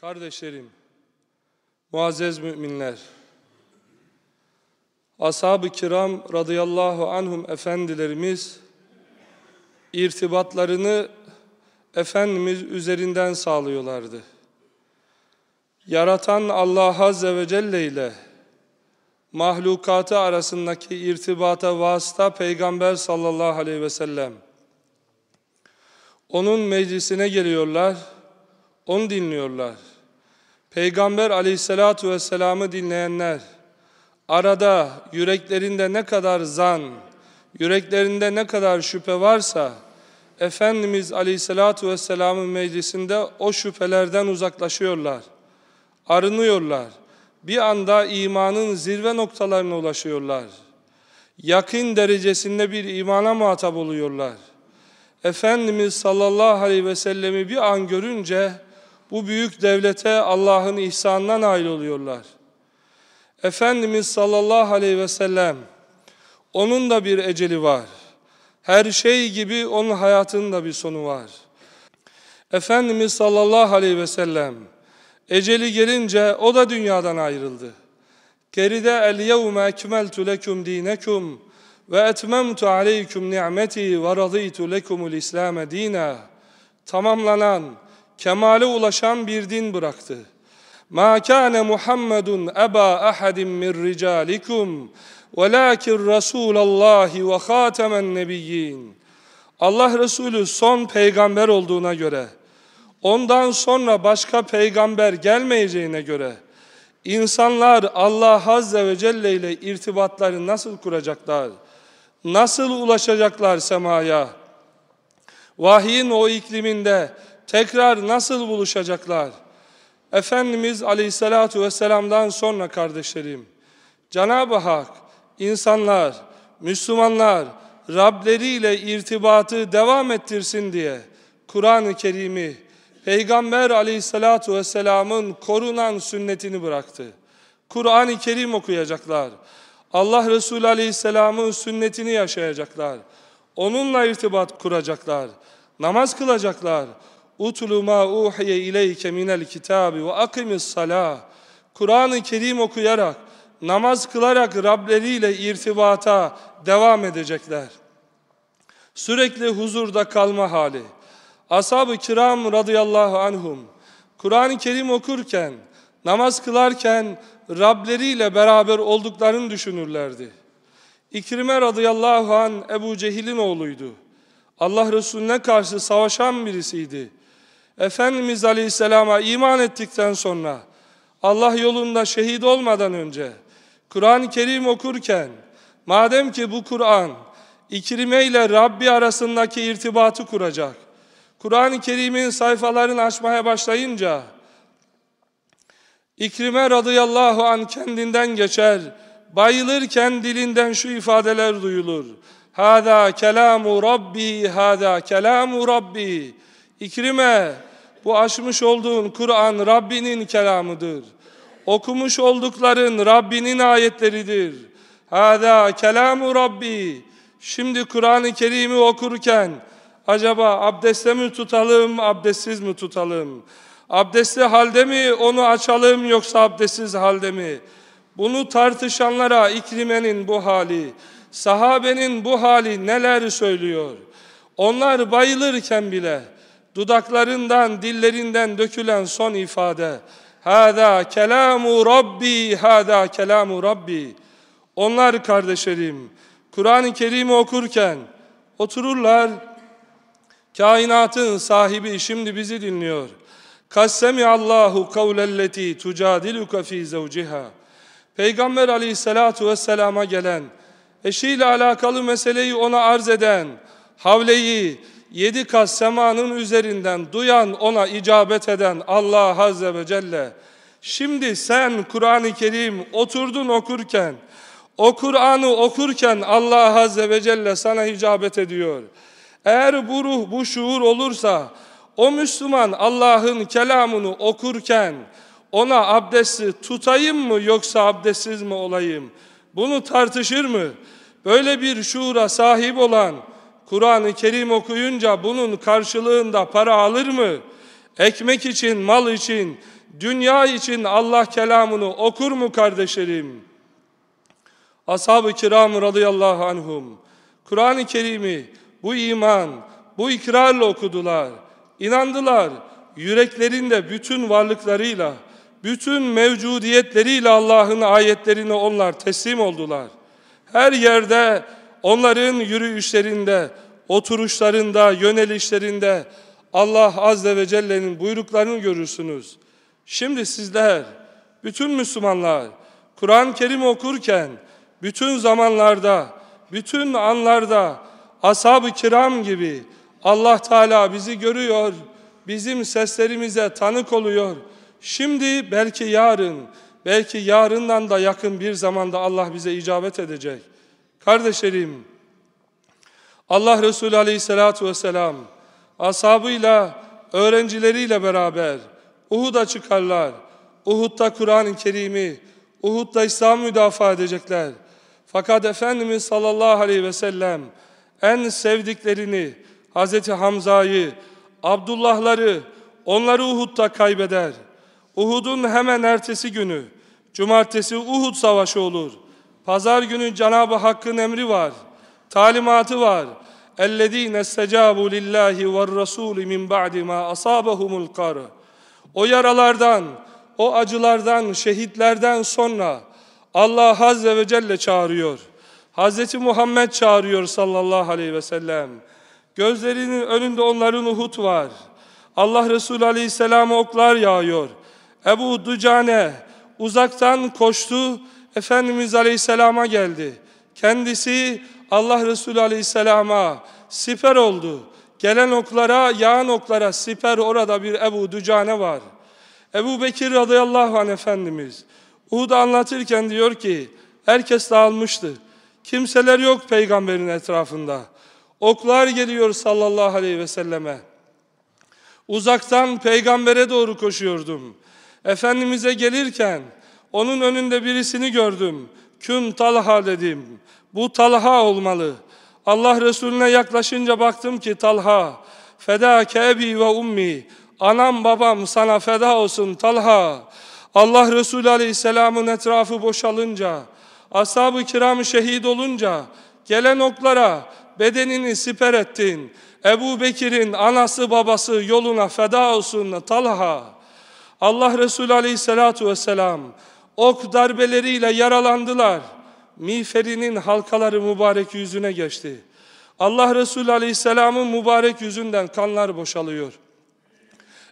Kardeşlerim, muazzez müminler, ashab-ı kiram radıyallahu anhum efendilerimiz irtibatlarını Efendimiz üzerinden sağlıyorlardı. Yaratan Allah Azze ve Celle ile mahlukatı arasındaki irtibata vasıta Peygamber sallallahu aleyhi ve sellem. Onun meclisine geliyorlar, onu dinliyorlar. Peygamber aleyhissalatu vesselam'ı dinleyenler, arada yüreklerinde ne kadar zan, yüreklerinde ne kadar şüphe varsa, Efendimiz aleyhissalatu vesselam'ın meclisinde o şüphelerden uzaklaşıyorlar, arınıyorlar. Bir anda imanın zirve noktalarına ulaşıyorlar. Yakın derecesinde bir imana muhatap oluyorlar. Efendimiz sallallahu aleyhi ve sellemi bir an görünce bu büyük devlete Allah'ın ihsanına nail oluyorlar. Efendimiz sallallahu aleyhi ve sellem onun da bir eceli var. Her şey gibi onun hayatının da bir sonu var. Efendimiz sallallahu aleyhi ve sellem eceli gelince o da dünyadan ayrıldı. Geride el yevme ekmeltu lekum dinekum ve etmemtu aleyküm ni'meti ve radıytu lekumul İslam dina. Tamamlanan, kemale ulaşan bir din bıraktı. Ma kana Muhammedun eba ahadin min ricalikum velakin Rasulallahi ve hatemen nebiyyin. Allah Resulü son peygamber olduğuna göre, ondan sonra başka peygamber gelmeyeceğine göre, insanlar Allah Azze ve Celle ile irtibatları nasıl kuracaklar? Nasıl ulaşacaklar semaya? Vahyin o ikliminde tekrar nasıl buluşacaklar? Efendimiz Aleyhisselatü Vesselam'dan sonra kardeşlerim, Cenab-ı Hak insanlar, Müslümanlar Rableriyle irtibatı devam ettirsin diye Kur'an-ı Kerim'i Peygamber Aleyhisselatü Vesselam'ın korunan sünnetini bıraktı. Kur'an-ı Kerim okuyacaklar. Allah Resulü Aleyhisselam'ın sünnetini yaşayacaklar. Onunla irtibat kuracaklar. Namaz kılacaklar. Utlu ma uhiye ileyke minel kitabi ve akimis salah. Kur'an-ı Kerim okuyarak, namaz kılarak Rableriyle irtibata devam edecekler. Sürekli huzurda kalma hali. Ashab-ı kiram radıyallahu anhum, Kur'an-ı Kerim okurken, namaz kılarken Rableriyle beraber olduklarını düşünürlerdi. İkrime radıyallahu an Ebu Cehil'in oğluydu. Allah Resulüne karşı savaşan birisiydi. Efendimiz Aleyhisselam'a iman ettikten sonra Allah yolunda şehit olmadan önce Kur'an-ı Kerim okurken madem ki bu Kur'an İkrime ile Rabbi arasındaki irtibatı kuracak. Kur'an-ı Kerim'in sayfalarını açmaya başlayınca İkrime radıyallahu an kendinden geçer. Bayılırken dilinden şu ifadeler duyulur. Hada kelamu Rabbi, hada kelamu Rabbi. İkrime, bu açmış olduğun Kur'an Rabbinin kelamıdır. Okumuş oldukların Rabbinin ayetleridir. Hada kelamu Rabbi. Şimdi Kur'an-ı Kerim'i okurken acaba abdestle mi tutalım, abdestsiz mi tutalım? Abdestli halde mi onu açalım yoksa abdestsiz halde mi? Bunu tartışanlara İkrime'nin bu hali, sahabenin bu hali neler söylüyor? Onlar bayılırken bile dudaklarından, dillerinden dökülen son ifade Hâdâ kelâmu Rabbi, hâdâ kelâmu Rabbi. Onlar kardeşlerim, Kur'an-ı Kerim'i okurken otururlar, kainatın sahibi şimdi bizi dinliyor. Kassemi Allahu kavlelleti tucadiluka fi zevciha. Peygamber aleyhissalatu vesselama gelen, eşiyle alakalı meseleyi ona arz eden, havleyi yedi kat semanın üzerinden duyan, ona icabet eden Allah Azze ve Celle. Şimdi sen Kur'an-ı Kerim oturdun okurken, o Kur'an'ı okurken Allah Azze ve Celle sana icabet ediyor. Eğer bu ruh, bu şuur olursa, o Müslüman Allah'ın kelamını okurken ona abdesti tutayım mı yoksa abdestsiz mi olayım? Bunu tartışır mı? Böyle bir şuura sahip olan Kur'an-ı Kerim okuyunca bunun karşılığında para alır mı? Ekmek için, mal için, dünya için Allah kelamını okur mu kardeşlerim? Ashab-ı kiram radıyallahu anhum Kur'an-ı Kerim'i bu iman, bu ikrarla okudular. inandılar. Yüreklerinde bütün varlıklarıyla, bütün mevcudiyetleriyle Allah'ın ayetlerine onlar teslim oldular. Her yerde onların yürüyüşlerinde, oturuşlarında, yönelişlerinde Allah Azze ve Celle'nin buyruklarını görürsünüz. Şimdi sizler, bütün Müslümanlar, Kur'an-ı Kerim okurken, bütün zamanlarda, bütün anlarda, ashab-ı kiram gibi Allah Teala bizi görüyor, bizim seslerimize tanık oluyor. Şimdi belki yarın, belki yarından da yakın bir zamanda Allah bize icabet edecek. Kardeşlerim, Allah Resulü Aleyhisselatü Vesselam ashabıyla, öğrencileriyle beraber Uhud'a çıkarlar. Uhud'da Kur'an-ı Kerim'i, Uhud'da İslam müdafaa edecekler. Fakat Efendimiz sallallahu aleyhi ve sellem en sevdiklerini, Hazreti Hamza'yı, Abdullah'ları, onları Uhud'da kaybeder. Uhud'un hemen ertesi günü, cumartesi Uhud savaşı olur. Pazar günü Cenab-ı Hakk'ın emri var, talimatı var. اَلَّذ۪ينَ اسْتَجَابُوا لِلّٰهِ وَالرَّسُولِ مِنْ بَعْدِ مَا أَصَابَهُمُ الْقَرَ O yaralardan, o acılardan, şehitlerden sonra Allah Azze ve Celle çağırıyor. Hazreti Muhammed çağırıyor sallallahu aleyhi ve sellem. Gözlerinin önünde onların Uhud var. Allah Resulü aleyhisselama oklar yağıyor. Ebu Ducane uzaktan koştu, Efendimiz aleyhisselama geldi. Kendisi Allah Resulü aleyhisselama siper oldu. Gelen oklara, yağan oklara siper orada bir Ebu Ducane var. Ebu Bekir radıyallahu anh Efendimiz Uhud anlatırken diyor ki herkes dağılmıştı. Kimseler yok peygamberin etrafında. Oklar geliyor sallallahu aleyhi ve selleme. Uzaktan peygambere doğru koşuyordum. Efendimiz'e gelirken onun önünde birisini gördüm. Kün Talha dedim. Bu Talha olmalı. Allah Resulüne yaklaşınca baktım ki Talha. Feda kebi ve ummi. Anam babam sana feda olsun Talha. Allah Resulü Aleyhisselam'ın etrafı boşalınca, ashab-ı kiram şehit olunca, gelen oklara bedenini siper ettin. Ebu Bekir'in anası babası yoluna feda olsun Talha. Allah Resulü Aleyhisselatu Vesselam ok darbeleriyle yaralandılar. Miğferinin halkaları mübarek yüzüne geçti. Allah Resulü Aleyhisselam'ın mübarek yüzünden kanlar boşalıyor.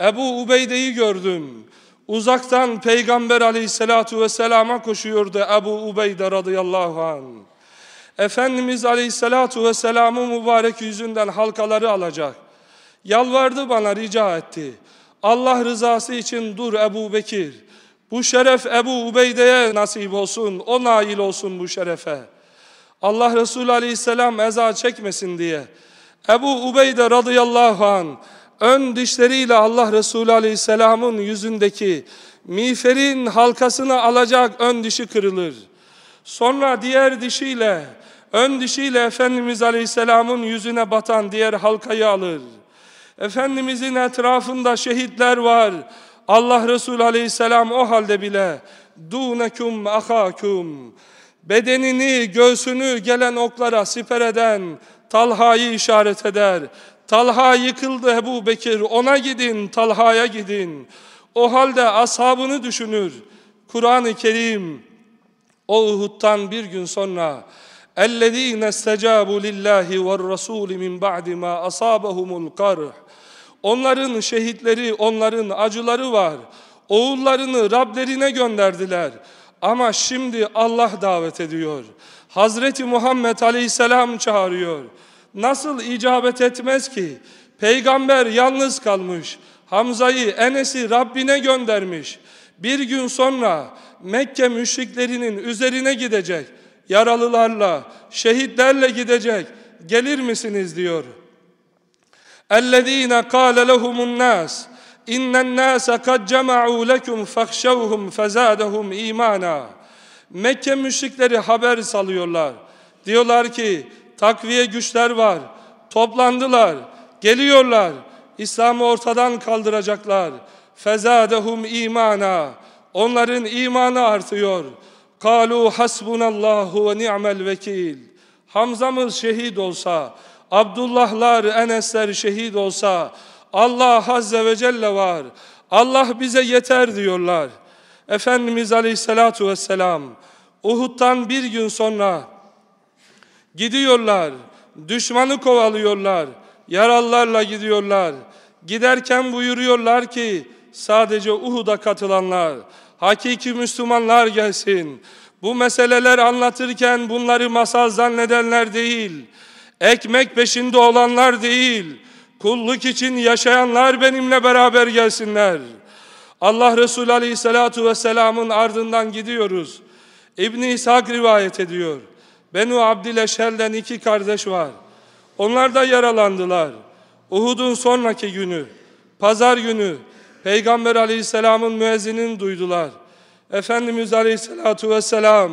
Ebu Ubeyde'yi gördüm. Uzaktan Peygamber aleyhissalatu vesselama koşuyordu Ebu Ubeyde radıyallahu anh. Efendimiz aleyhissalatu vesselamın mübarek yüzünden halkaları alacak. Yalvardı bana rica etti. Allah rızası için dur Ebu Bekir. Bu şeref Ebu Ubeyde'ye nasip olsun, o nail olsun bu şerefe. Allah Resulü aleyhisselam eza çekmesin diye. Ebu Ubeyde radıyallahu anh ön dişleriyle Allah Resulü Aleyhisselam'ın yüzündeki miğferin halkasını alacak ön dişi kırılır. Sonra diğer dişiyle, ön dişiyle Efendimiz Aleyhisselam'ın yüzüne batan diğer halkayı alır. Efendimizin etrafında şehitler var. Allah Resulü Aleyhisselam o halde bile dunekum ahakum bedenini, göğsünü gelen oklara siper eden Talha'yı işaret eder. Talha yıkıldı Ebu Bekir, ona gidin, Talha'ya gidin. O halde ashabını düşünür. Kur'an-ı Kerim o Uhud'dan bir gün sonra اَلَّذ۪ينَ اسْتَجَابُوا لِلّٰهِ وَالرَّسُولِ مِنْ بَعْدِ مَا أَصَابَهُمُ الْقَرْحِ Onların şehitleri, onların acıları var. Oğullarını Rablerine gönderdiler. Ama şimdi Allah davet ediyor. Hazreti Muhammed Aleyhisselam çağırıyor nasıl icabet etmez ki? Peygamber yalnız kalmış. Hamza'yı, Enes'i Rabbine göndermiş. Bir gün sonra Mekke müşriklerinin üzerine gidecek. Yaralılarla, şehitlerle gidecek. Gelir misiniz diyor. اَلَّذ۪ينَ قَالَ لَهُمُ النَّاسِ اِنَّ النَّاسَ قَدْ جَمَعُوا لَكُمْ فَخْشَوْهُمْ فَزَادَهُمْ اِيمَانًا Mekke müşrikleri haber salıyorlar. Diyorlar ki takviye güçler var. Toplandılar, geliyorlar. İslam'ı ortadan kaldıracaklar. fezadehum imana. Onların imanı artıyor. Kalu hasbunallahu ve ni'mel vekil. Hamzamız şehit olsa, Abdullahlar, Enesler şehit olsa, Allah Azze ve Celle var. Allah bize yeter diyorlar. Efendimiz Aleyhisselatu Vesselam Uhud'dan bir gün sonra gidiyorlar. Düşmanı kovalıyorlar. Yaralılarla gidiyorlar. Giderken buyuruyorlar ki sadece Uhud'a katılanlar, hakiki Müslümanlar gelsin. Bu meseleler anlatırken bunları masal zannedenler değil, ekmek peşinde olanlar değil, kulluk için yaşayanlar benimle beraber gelsinler. Allah Resulü Aleyhisselatü Vesselam'ın ardından gidiyoruz. İbn-i İshak rivayet ediyor. Benu Abdileşel'den iki kardeş var. Onlar da yaralandılar. Uhud'un sonraki günü, pazar günü Peygamber aleyhisselamın müezzinini duydular. Efendimiz aleyhissalatu vesselam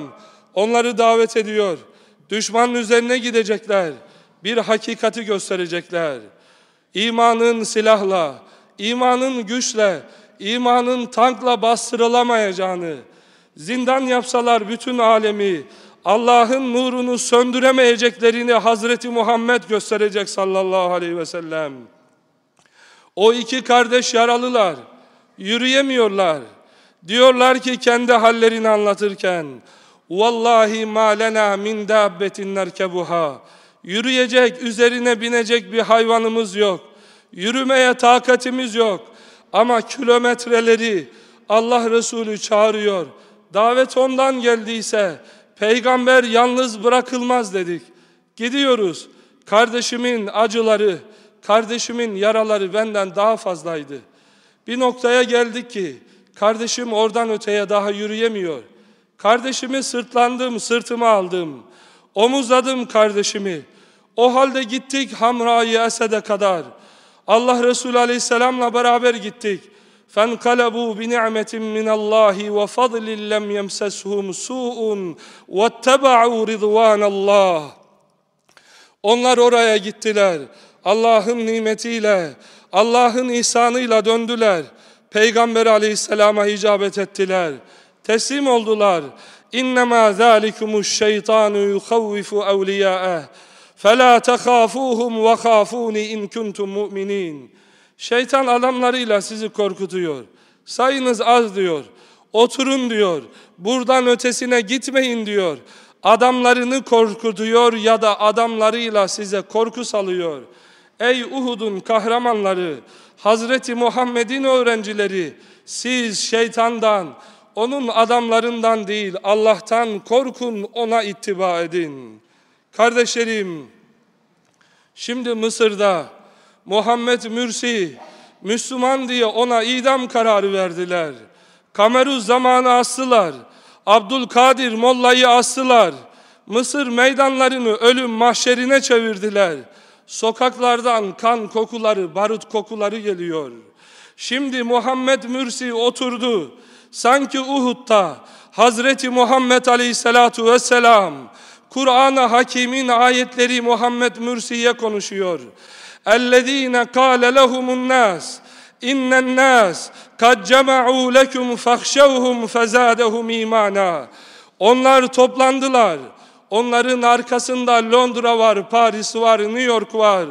onları davet ediyor. Düşmanın üzerine gidecekler. Bir hakikati gösterecekler. İmanın silahla, imanın güçle, imanın tankla bastırılamayacağını, zindan yapsalar bütün alemi, Allah'ın nurunu söndüremeyeceklerini Hazreti Muhammed gösterecek sallallahu aleyhi ve sellem. O iki kardeş yaralılar, yürüyemiyorlar. Diyorlar ki kendi hallerini anlatırken, Vallahi ma lena min dabbetin nerkebuha. Yürüyecek, üzerine binecek bir hayvanımız yok. Yürümeye takatimiz yok. Ama kilometreleri Allah Resulü çağırıyor. Davet ondan geldiyse peygamber yalnız bırakılmaz dedik. Gidiyoruz. Kardeşimin acıları, kardeşimin yaraları benden daha fazlaydı. Bir noktaya geldik ki kardeşim oradan öteye daha yürüyemiyor. Kardeşimi sırtlandım, sırtıma aldım. Omuzladım kardeşimi. O halde gittik Hamra-i Esed'e kadar. Allah Resulü Aleyhisselam'la beraber gittik. فَانْقَلَبُوا بِنِعْمَةٍ مِّنَ اللّٰهِ وَفَضْلٍ لَمْ يَمْسَسْهُمْ سُوءٌ وَاتَّبَعُوا رِضْوَانَ اللّٰهِ Onlar oraya gittiler. Allah'ın nimetiyle, Allah'ın ihsanıyla döndüler. Peygamber aleyhisselama icabet ettiler. Teslim oldular. İnnemâ zâlikumuş şeytanu yukavvifu evliyâeh. فَلَا تَخَافُوهُمْ وَخَافُونِ اِنْ كُنْتُمْ مُؤْمِنِينَ Şeytan adamlarıyla sizi korkutuyor. Sayınız az diyor. Oturun diyor. Buradan ötesine gitmeyin diyor. Adamlarını korkutuyor ya da adamlarıyla size korku salıyor. Ey Uhud'un kahramanları, Hazreti Muhammed'in öğrencileri, siz şeytandan, onun adamlarından değil Allah'tan korkun, ona ittiba edin. Kardeşlerim, şimdi Mısır'da Muhammed Mürsi, Müslüman diye ona idam kararı verdiler. Kameruz zamanı astılar. Abdülkadir Molla'yı astılar. Mısır meydanlarını ölüm mahşerine çevirdiler. Sokaklardan kan kokuları, barut kokuları geliyor. Şimdi Muhammed Mürsi oturdu. Sanki Uhud'da Hazreti Muhammed Aleyhisselatu Vesselam Kur'an-ı Hakim'in ayetleri Muhammed Mürsi'ye konuşuyor. اَلَّذ۪ينَ قَالَ لَهُمُ النَّاسِ اِنَّ النَّاسِ قَدْ جَمَعُوا لَكُمْ فَخْشَوْهُمْ فَزَادَهُمْ اِيمَانًا Onlar toplandılar. Onların arkasında Londra var, Paris var, New York var.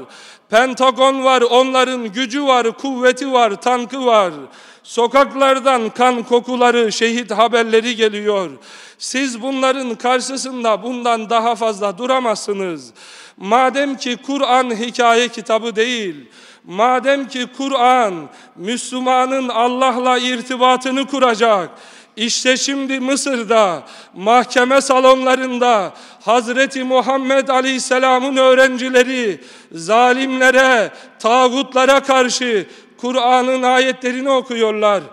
Pentagon var, onların gücü var, kuvveti var, tankı var. Sokaklardan kan kokuları, şehit haberleri geliyor. Siz bunların karşısında bundan daha fazla duramazsınız. Madem ki Kur'an hikaye kitabı değil, madem ki Kur'an Müslümanın Allah'la irtibatını kuracak, işte şimdi Mısır'da mahkeme salonlarında Hazreti Muhammed Aleyhisselam'ın öğrencileri zalimlere, tağutlara karşı Kur'an'ın ayetlerini okuyorlar.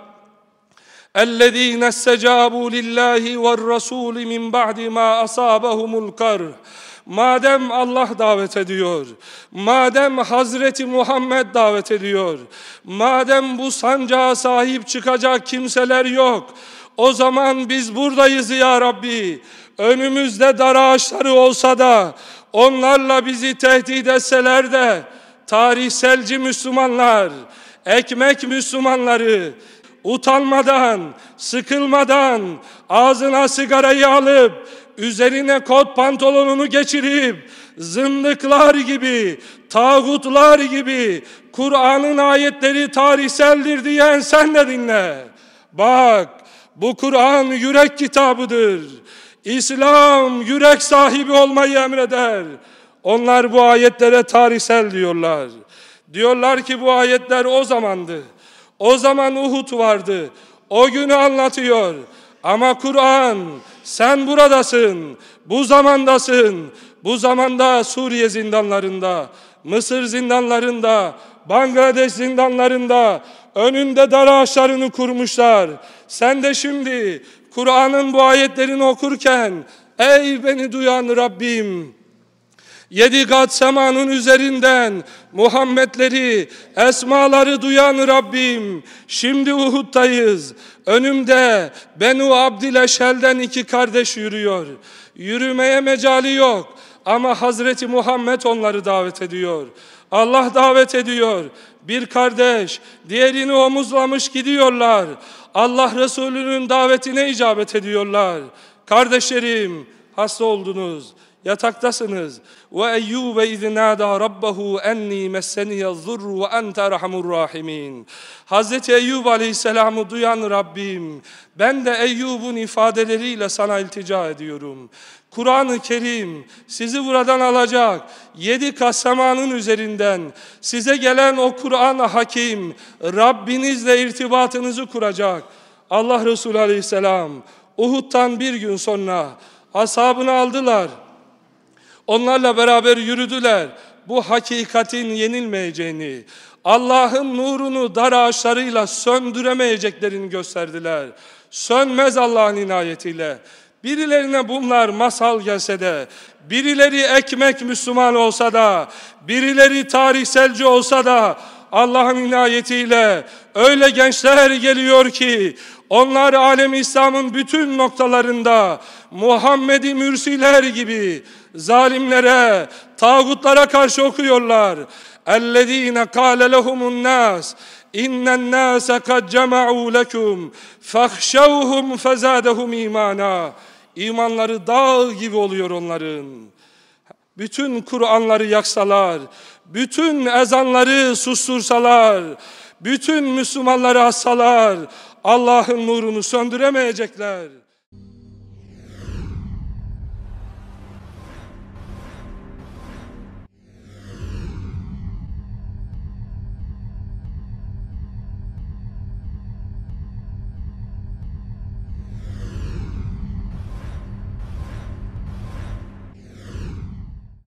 اَلَّذ۪ينَ اسَّجَابُوا لِلّٰهِ وَالرَّسُولِ مِنْ بَعْدِ مَا أَصَابَهُمُ الْقَرْحِ Madem Allah davet ediyor, madem Hazreti Muhammed davet ediyor, madem bu sancağa sahip çıkacak kimseler yok, o zaman biz buradayız ya Rabbi. Önümüzde dar ağaçları olsa da, onlarla bizi tehdit etseler de, tarihselci Müslümanlar, ekmek Müslümanları utanmadan, sıkılmadan ağzına sigarayı alıp üzerine kot pantolonunu geçirip zındıklar gibi, tağutlar gibi Kur'an'ın ayetleri tarihseldir diyen sen de dinle. Bak bu Kur'an yürek kitabıdır. İslam yürek sahibi olmayı emreder. Onlar bu ayetlere tarihsel diyorlar. Diyorlar ki bu ayetler o zamandı. O zaman Uhud vardı. O günü anlatıyor. Ama Kur'an sen buradasın. Bu zamandasın. Bu zamanda Suriye zindanlarında, Mısır zindanlarında, Bangladeş zindanlarında önünde dar ağaçlarını kurmuşlar. Sen de şimdi Kur'an'ın bu ayetlerini okurken ey beni duyan Rabbim Yedi kat semanın üzerinden Muhammedleri, esmaları duyan Rabbim. Şimdi Uhud'dayız. Önümde Benu Abdileşel'den iki kardeş yürüyor. Yürümeye mecali yok. Ama Hazreti Muhammed onları davet ediyor. Allah davet ediyor. Bir kardeş diğerini omuzlamış gidiyorlar. Allah Resulü'nün davetine icabet ediyorlar. Kardeşlerim hasta oldunuz yataktasınız. Ve Eyyube iznâdâ rabbahu enni messeniye zurru ve ente erhamur rahimin. Hazreti Eyyub aleyhisselamı duyan Rabbim, ben de Eyyub'un ifadeleriyle sana iltica ediyorum. Kur'an-ı Kerim sizi buradan alacak. Yedi kasamanın üzerinden size gelen o Kur'an-ı Hakim Rabbinizle irtibatınızı kuracak. Allah Resulü Aleyhisselam Uhud'dan bir gün sonra ashabını aldılar. Onlarla beraber yürüdüler. Bu hakikatin yenilmeyeceğini, Allah'ın nurunu dar ağaçlarıyla söndüremeyeceklerini gösterdiler. Sönmez Allah'ın inayetiyle. Birilerine bunlar masal gelse de, birileri ekmek Müslüman olsa da, birileri tarihselci olsa da, Allah'ın inayetiyle öyle gençler geliyor ki, onlar alem İslam'ın bütün noktalarında Muhammed'i mürsiler gibi zalimlere, tağutlara karşı okuyorlar. اَلَّذ۪ينَ قَالَ لَهُمُ النَّاسِ اِنَّ النَّاسَ قَدْ جَمَعُوا لَكُمْ فَخْشَوْهُمْ فَزَادَهُمْ اِيمَانًا İmanları dağ gibi oluyor onların. Bütün Kur'anları yaksalar, bütün ezanları sustursalar, bütün Müslümanları assalar, Allah'ın nurunu söndüremeyecekler.